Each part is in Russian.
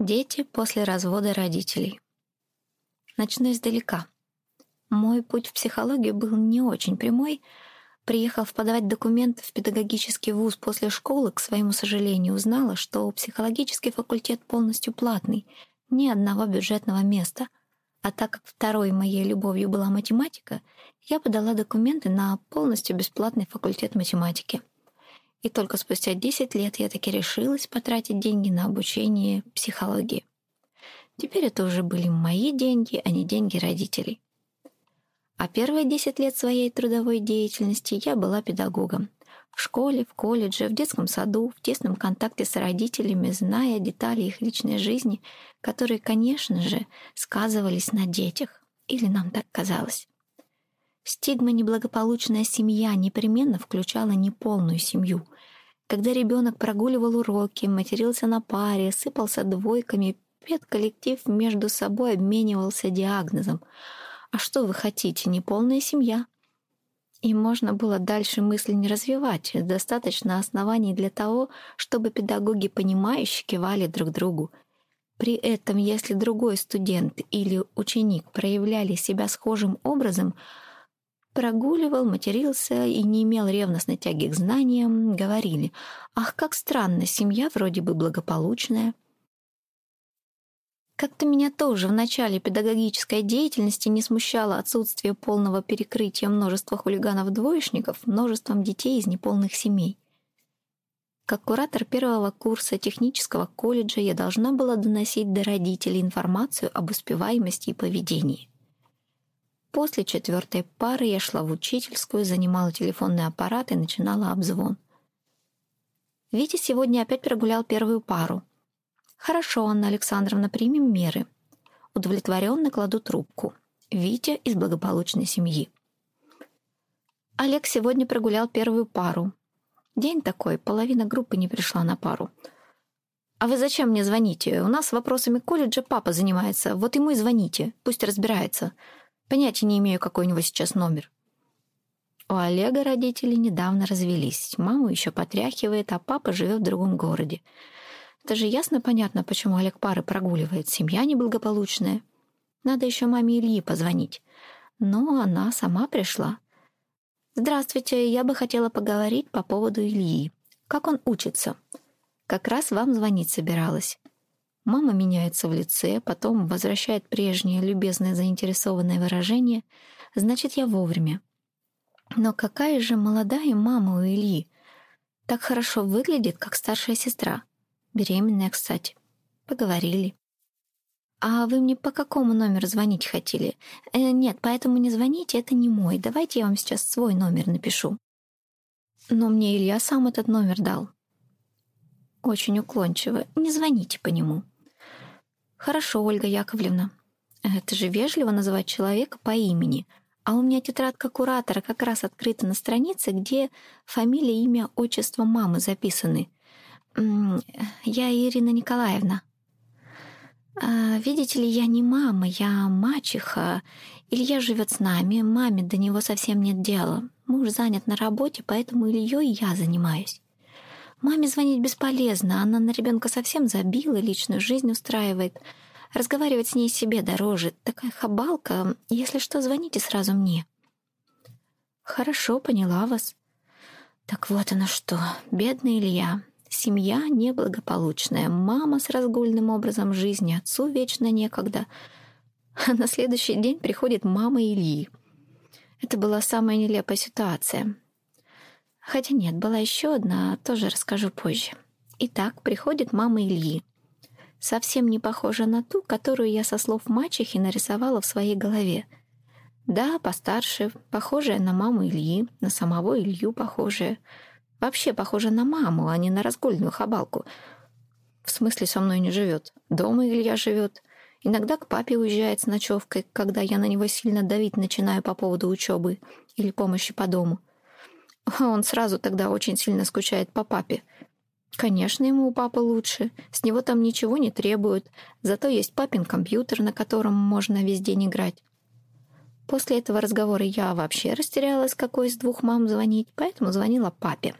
Дети после развода родителей. Начну издалека. Мой путь в психологию был не очень прямой. Приехав подавать документы в педагогический вуз после школы, к своему сожалению, узнала, что психологический факультет полностью платный, ни одного бюджетного места. А так как второй моей любовью была математика, я подала документы на полностью бесплатный факультет математики. И только спустя 10 лет я таки решилась потратить деньги на обучение психологии. Теперь это уже были мои деньги, а не деньги родителей. А первые 10 лет своей трудовой деятельности я была педагогом. В школе, в колледже, в детском саду, в тесном контакте с родителями, зная детали их личной жизни, которые, конечно же, сказывались на детях. Или нам так казалось. Стигма «неблагополучная семья» непременно включала неполную семью. Когда ребенок прогуливал уроки, матерился на паре, сыпался двойками, педколлектив между собой обменивался диагнозом. «А что вы хотите? Неполная семья?» И можно было дальше мысли не развивать. Достаточно оснований для того, чтобы педагоги понимающие кивали друг другу. При этом, если другой студент или ученик проявляли себя схожим образом – прогуливал, матерился и не имел ревностной тяги к знаниям, говорили, «Ах, как странно, семья вроде бы благополучная». Как-то меня тоже в начале педагогической деятельности не смущало отсутствие полного перекрытия множества хулиганов-двоечников множеством детей из неполных семей. Как куратор первого курса технического колледжа я должна была доносить до родителей информацию об успеваемости и поведении. После четвертой пары я шла в учительскую, занимала телефонный аппарат и начинала обзвон. Витя сегодня опять прогулял первую пару. «Хорошо, Анна Александровна, примем меры». Удовлетворенно кладу трубку. Витя из благополучной семьи. Олег сегодня прогулял первую пару. День такой, половина группы не пришла на пару. «А вы зачем мне звоните? У нас вопросами колледжа папа занимается. Вот ему и звоните. Пусть разбирается. Понятия не имею, какой у него сейчас номер. У Олега родители недавно развелись. Маму еще потряхивает, а папа живет в другом городе. Это же ясно понятно, почему Олег пары прогуливает. Семья неблагополучная. Надо еще маме Ильи позвонить. Но она сама пришла. «Здравствуйте, я бы хотела поговорить по поводу Ильи. Как он учится?» «Как раз вам звонить собиралась». Мама меняется в лице, потом возвращает прежнее любезное заинтересованное выражение. Значит, я вовремя. Но какая же молодая мама у Ильи. Так хорошо выглядит, как старшая сестра. Беременная, кстати. Поговорили. «А вы мне по какому номеру звонить хотели?» э, «Нет, поэтому не звоните, это не мой. Давайте я вам сейчас свой номер напишу». Но мне Илья сам этот номер дал. Очень уклончиво. Не звоните по нему. «Хорошо, Ольга Яковлевна. Это же вежливо называть человека по имени. А у меня тетрадка куратора как раз открыта на странице, где фамилия, имя, отчество мамы записаны. Я Ирина Николаевна. А, видите ли, я не мама, я мачеха. Илья живет с нами, маме до него совсем нет дела. Муж занят на работе, поэтому Ильей я занимаюсь. Маме звонить бесполезно, она на ребенка совсем забила, личную жизнь устраивает. Разговаривать с ней себе дороже. Такая хабалка. Если что, звоните сразу мне. Хорошо, поняла вас. Так вот оно что, бедный Илья. Семья неблагополучная, мама с разгульным образом жизни, отцу вечно некогда. А на следующий день приходит мама Ильи. Это была самая нелепая ситуация. Хотя нет, была еще одна, тоже расскажу позже. Итак, приходит мама Ильи. Совсем не похожа на ту, которую я со слов мачехи нарисовала в своей голове. Да, постарше, похожая на маму Ильи, на самого Илью похожая. Вообще похожа на маму, а не на разгульную хабалку. В смысле, со мной не живет. Дома Илья живет. Иногда к папе уезжает с ночевкой, когда я на него сильно давить начинаю по поводу учебы или помощи по дому. Он сразу тогда очень сильно скучает по папе. Конечно, ему у папы лучше. С него там ничего не требуют. Зато есть папин компьютер, на котором можно весь день играть. После этого разговора я вообще растерялась, какой из двух мам звонить, поэтому звонила папе,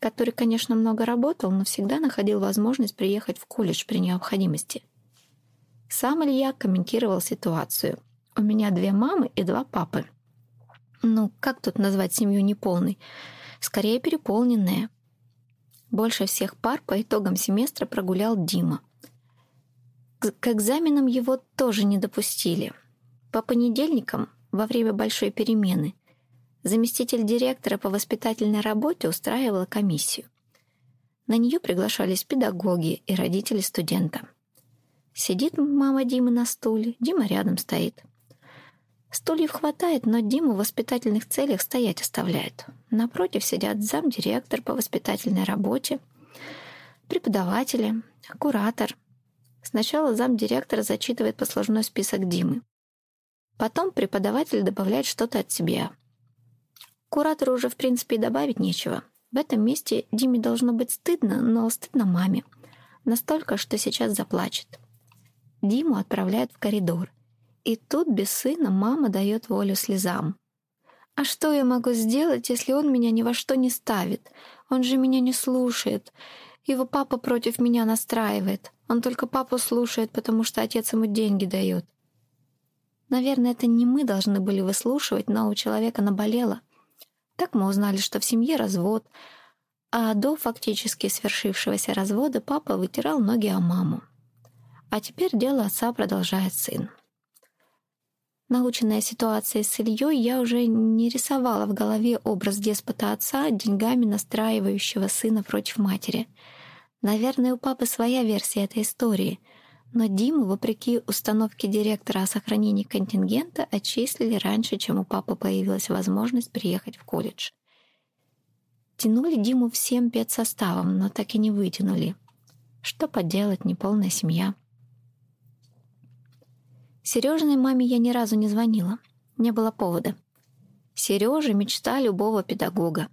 который, конечно, много работал, но всегда находил возможность приехать в колледж при необходимости. Сам Илья комментировал ситуацию. «У меня две мамы и два папы». Ну, как тут назвать семью неполной? Скорее, переполненная. Больше всех пар по итогам семестра прогулял Дима. К экзаменам его тоже не допустили. По понедельникам, во время большой перемены, заместитель директора по воспитательной работе устраивала комиссию. На нее приглашались педагоги и родители студента. Сидит мама Димы на стуле, Дима рядом стоит. Стульев хватает, но Диму в воспитательных целях стоять оставляют. Напротив сидят замдиректор по воспитательной работе, преподаватели, куратор. Сначала замдиректора зачитывает послужной список Димы. Потом преподаватель добавляет что-то от себя. Куратору уже, в принципе, и добавить нечего. В этом месте Диме должно быть стыдно, но стыдно маме. Настолько, что сейчас заплачет. Диму отправляют в коридор. И тут без сына мама дает волю слезам. «А что я могу сделать, если он меня ни во что не ставит? Он же меня не слушает. Его папа против меня настраивает. Он только папу слушает, потому что отец ему деньги дает». Наверное, это не мы должны были выслушивать, но у человека наболело. Так мы узнали, что в семье развод, а до фактически свершившегося развода папа вытирал ноги о маму. А теперь дело отца продолжает сын. Наученная ситуацией с Ильей, я уже не рисовала в голове образ деспота отца, деньгами настраивающего сына против матери. Наверное, у папы своя версия этой истории — но Диму, вопреки установке директора о сохранении контингента, отчислили раньше, чем у папы появилась возможность приехать в колледж. Тянули Диму всем педсоставом, но так и не вытянули. Что поделать, неполная семья. Сережиной маме я ни разу не звонила. Не было повода. Сережа — мечта любого педагога.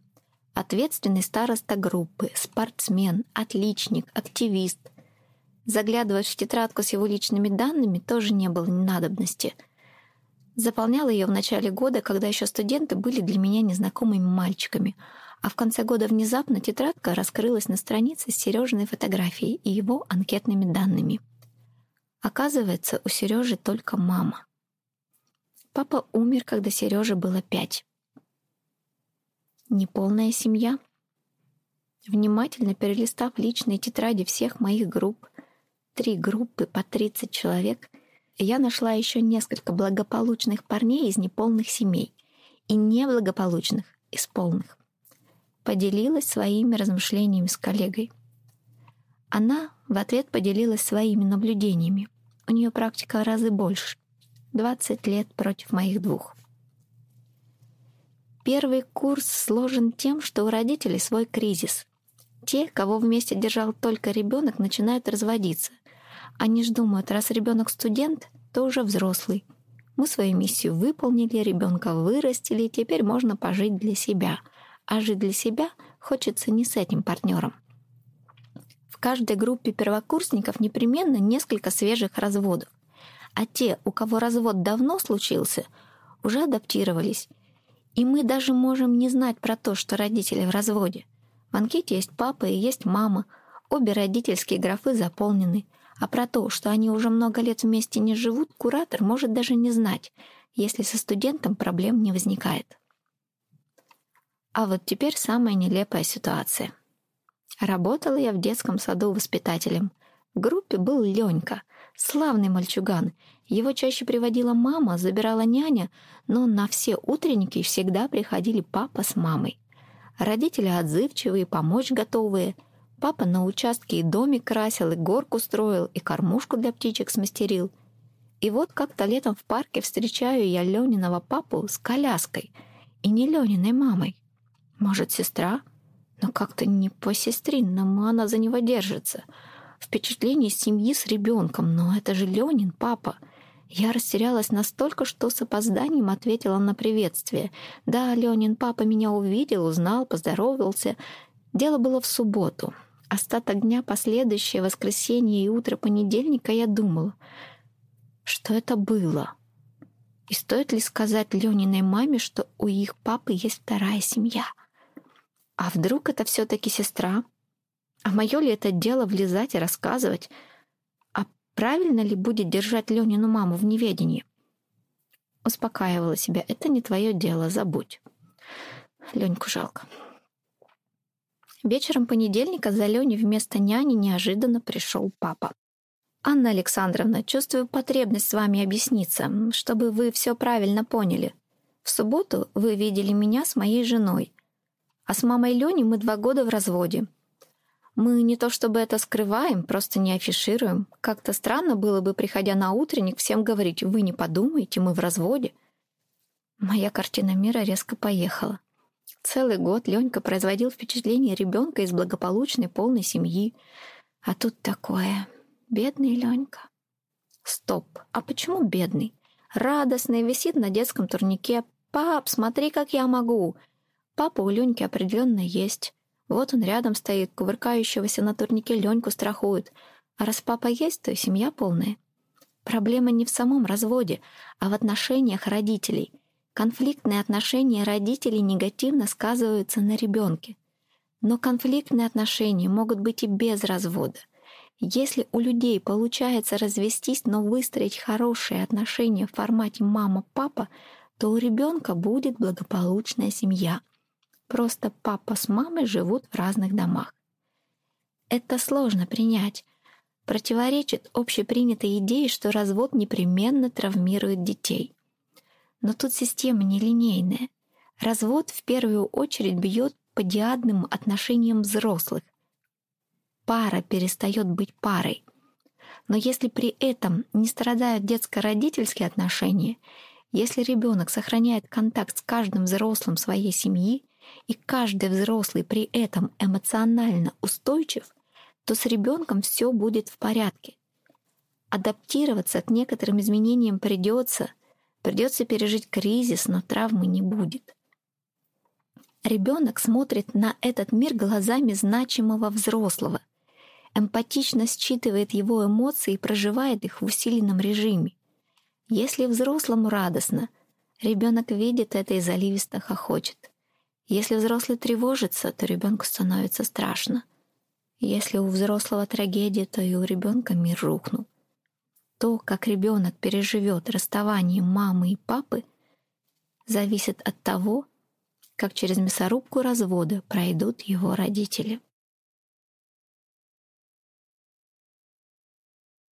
Ответственный староста группы, спортсмен, отличник, активист — Заглядывать в тетрадку с его личными данными тоже не было надобности. Заполняла ее в начале года, когда еще студенты были для меня незнакомыми мальчиками, а в конце года внезапно тетрадка раскрылась на странице с Сережиной фотографией и его анкетными данными. Оказывается, у Сережи только мама. Папа умер, когда Сереже было пять. Неполная семья. Внимательно перелистав личные тетради всех моих групп, три группы по 30 человек, я нашла еще несколько благополучных парней из неполных семей и неблагополучных из полных. Поделилась своими размышлениями с коллегой. Она в ответ поделилась своими наблюдениями. У нее практика разы больше. 20 лет против моих двух. Первый курс сложен тем, что у родителей свой кризис. Те, кого вместе держал только ребенок, начинают разводиться — они ж думают, раз ребенок студент, то уже взрослый. Мы свою миссию выполнили, ребенка вырастили, теперь можно пожить для себя. А жить для себя хочется не с этим партнером. Каждой группе первокурсников непременно несколько свежих разводов. А те, у кого развод давно случился, уже адаптировались. И мы даже можем не знать про то, что родители в разводе. В анкете есть папа и есть мама. Обе родительские графы заполнены – а про то, что они уже много лет вместе не живут, куратор может даже не знать, если со студентом проблем не возникает. А вот теперь самая нелепая ситуация. Работала я в детском саду воспитателем. В группе был Ленька, славный мальчуган. Его чаще приводила мама, забирала няня, но на все утренники всегда приходили папа с мамой. Родители отзывчивые, помочь готовые — Папа на участке и домик красил, и горку строил, и кормушку для птичек смастерил. И вот как-то летом в парке встречаю я Лениного папу с коляской. И не Лениной мамой. Может, сестра? Но как-то не по-сестринному она за него держится. Впечатление семьи с ребенком, но это же Ленин папа. Я растерялась настолько, что с опозданием ответила на приветствие. Да, Ленин папа меня увидел, узнал, поздоровался. Дело было в субботу. Остаток дня, последующее воскресенье и утро понедельника я думала, что это было. И стоит ли сказать Лениной маме, что у их папы есть вторая семья? А вдруг это все-таки сестра? А мое ли это дело влезать и рассказывать? А Правильно ли будет держать Ленину маму в неведении? Успокаивала себя. Это не твое дело, забудь. Леньку жалко. Вечером понедельника за Леней вместо няни неожиданно пришел папа. «Анна Александровна, чувствую потребность с вами объясниться, чтобы вы все правильно поняли. В субботу вы видели меня с моей женой, а с мамой Лени мы два года в разводе. Мы не то чтобы это скрываем, просто не афишируем. Как-то странно было бы, приходя на утренник, всем говорить «Вы не подумайте, мы в разводе». Моя картина мира резко поехала. Целый год Ленька производил впечатление ребенка из благополучной полной семьи. А тут такое. Бедный Ленька. Стоп, а почему бедный? Радостный, висит на детском турнике. «Пап, смотри, как я могу!» Папа у Леньки определенно есть. Вот он рядом стоит, кувыркающегося на турнике Леньку страхует. А раз папа есть, то и семья полная. Проблема не в самом разводе, а в отношениях родителей. Конфликтные отношения родителей негативно сказываются на ребенке. Но конфликтные отношения могут быть и без развода. Если у людей получается развестись, но выстроить хорошие отношения в формате мама-папа, то у ребенка будет благополучная семья – Просто папа с мамой живут в разных домах. Это сложно принять. Противоречит общепринятой идее, что развод непременно травмирует детей. Но тут система нелинейная. Развод в первую очередь бьет по диадным отношениям взрослых. Пара перестает быть парой. Но если при этом не страдают детско-родительские отношения, если ребенок сохраняет контакт с каждым взрослым своей семьи, и каждый взрослый при этом эмоционально устойчив, то с ребенком все будет в порядке. Адаптироваться к некоторым изменениям придется, придется пережить кризис, но травмы не будет. Ребенок смотрит на этот мир глазами значимого взрослого, эмпатично считывает его эмоции и проживает их в усиленном режиме. Если взрослому радостно, ребенок видит это и заливисто хохочет. Если взрослый тревожится, то ребенку становится страшно. Если у взрослого трагедия, то и у ребенка мир рухнул. То, как ребенок переживет расставание мамы и папы, зависит от того, как через мясорубку развода пройдут его родители.